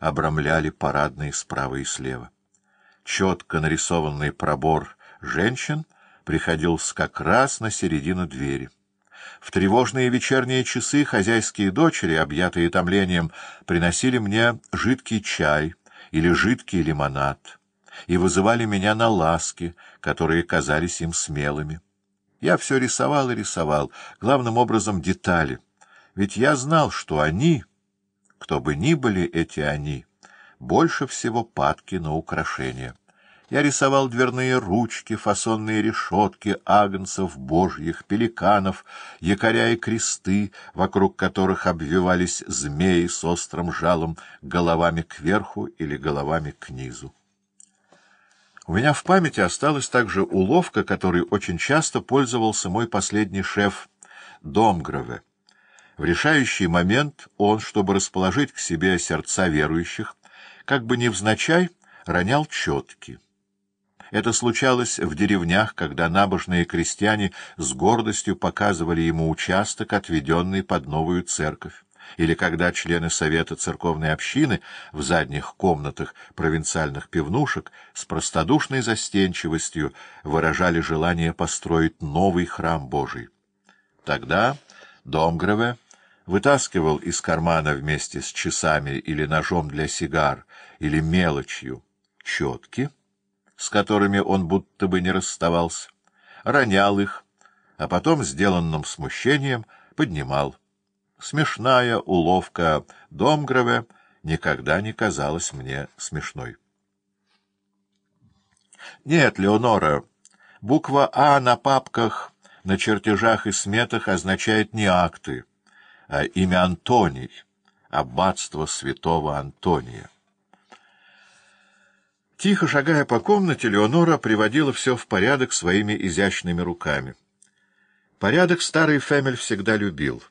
обрамляли парадные справа и слева. Четко нарисованный пробор женщин приходился как раз на середину двери. В тревожные вечерние часы хозяйские дочери, объятые томлением, приносили мне жидкий чай или жидкий лимонад и вызывали меня на ласки, которые казались им смелыми. Я все рисовал и рисовал, главным образом детали, ведь я знал, что они, кто бы ни были эти они, больше всего падки на украшения. Я рисовал дверные ручки, фасонные решетки, агнцев божьих, пеликанов, якоря и кресты, вокруг которых обвивались змеи с острым жалом, головами кверху или головами к низу. У меня в памяти осталась также уловка, которой очень часто пользовался мой последний шеф Домгрове. В решающий момент он, чтобы расположить к себе сердца верующих, как бы невзначай ронял четки. Это случалось в деревнях, когда набожные крестьяне с гордостью показывали ему участок, отведенный под новую церковь, или когда члены Совета церковной общины в задних комнатах провинциальных пивнушек с простодушной застенчивостью выражали желание построить новый храм Божий. Тогда Домгрове вытаскивал из кармана вместе с часами или ножом для сигар или мелочью четки, с которыми он будто бы не расставался, ронял их, а потом, сделанным смущением, поднимал. Смешная уловка Домгрове никогда не казалась мне смешной. Нет, Леонора, буква «А» на папках, на чертежах и сметах означает не акты, а имя Антоний, аббатство святого Антония. Тихо шагая по комнате, Леонора приводила все в порядок своими изящными руками. Порядок старый Фемель всегда любил,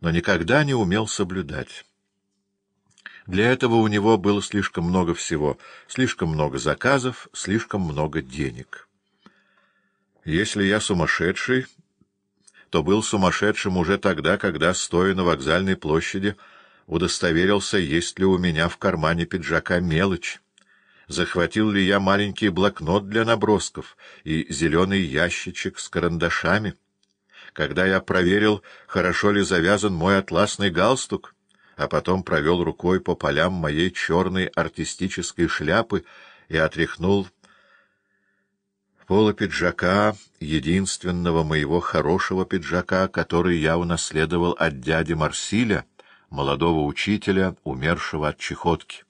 но никогда не умел соблюдать. Для этого у него было слишком много всего, слишком много заказов, слишком много денег. Если я сумасшедший, то был сумасшедшим уже тогда, когда, стоя на вокзальной площади, удостоверился, есть ли у меня в кармане пиджака мелочь. Захватил ли я маленький блокнот для набросков и зеленый ящичек с карандашами, когда я проверил, хорошо ли завязан мой атласный галстук, а потом провел рукой по полям моей черной артистической шляпы и отряхнул пола пиджака, единственного моего хорошего пиджака, который я унаследовал от дяди Марсиля, молодого учителя, умершего от чехотки.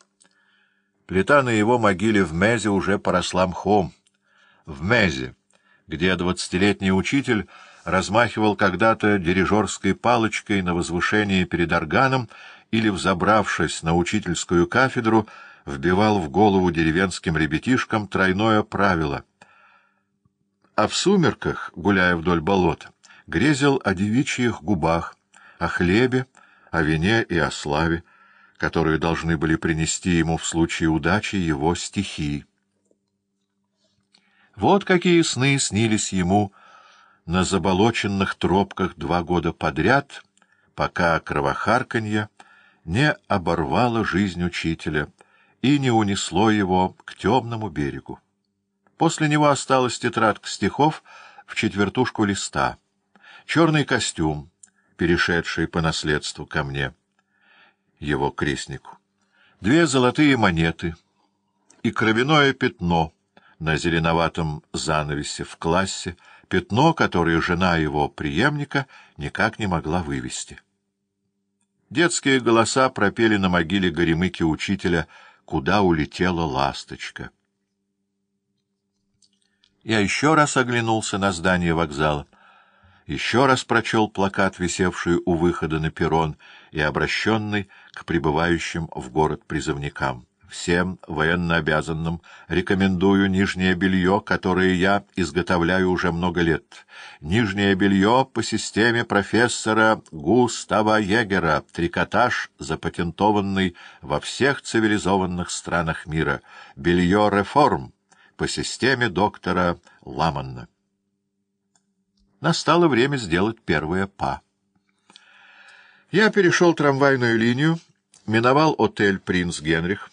Плита на его могиле в Мезе уже поросла мхом. В Мезе, где двадцатилетний учитель размахивал когда-то дирижерской палочкой на возвышении перед органом или, взобравшись на учительскую кафедру, вбивал в голову деревенским ребятишкам тройное правило. А в сумерках, гуляя вдоль болота, грезил о девичьих губах, о хлебе, о вине и о славе, которую должны были принести ему в случае удачи его стихи. Вот какие сны снились ему на заболоченных тропках два года подряд, пока кровохарканье не оборвало жизнь учителя и не унесло его к темному берегу. После него осталась тетрадка стихов в четвертушку листа, черный костюм, перешедший по наследству ко мне — его крестнику. Две золотые монеты и кровяное пятно на зеленоватом занавесе в классе, пятно, которое жена его преемника никак не могла вывести. Детские голоса пропели на могиле горемыки учителя «Куда улетела ласточка?». Я еще раз оглянулся на здание вокзала еще раз прочел плакат, висевший у выхода на перрон и обращенный к прибывающим в город призывникам. Всем военнообязанным рекомендую нижнее белье, которое я изготовляю уже много лет. Нижнее белье по системе профессора Густава Егера, трикотаж, запатентованный во всех цивилизованных странах мира. Белье реформ по системе доктора Ламанна настало время сделать первое «па». Я перешел трамвайную линию миновал отель «Принц Генрих»,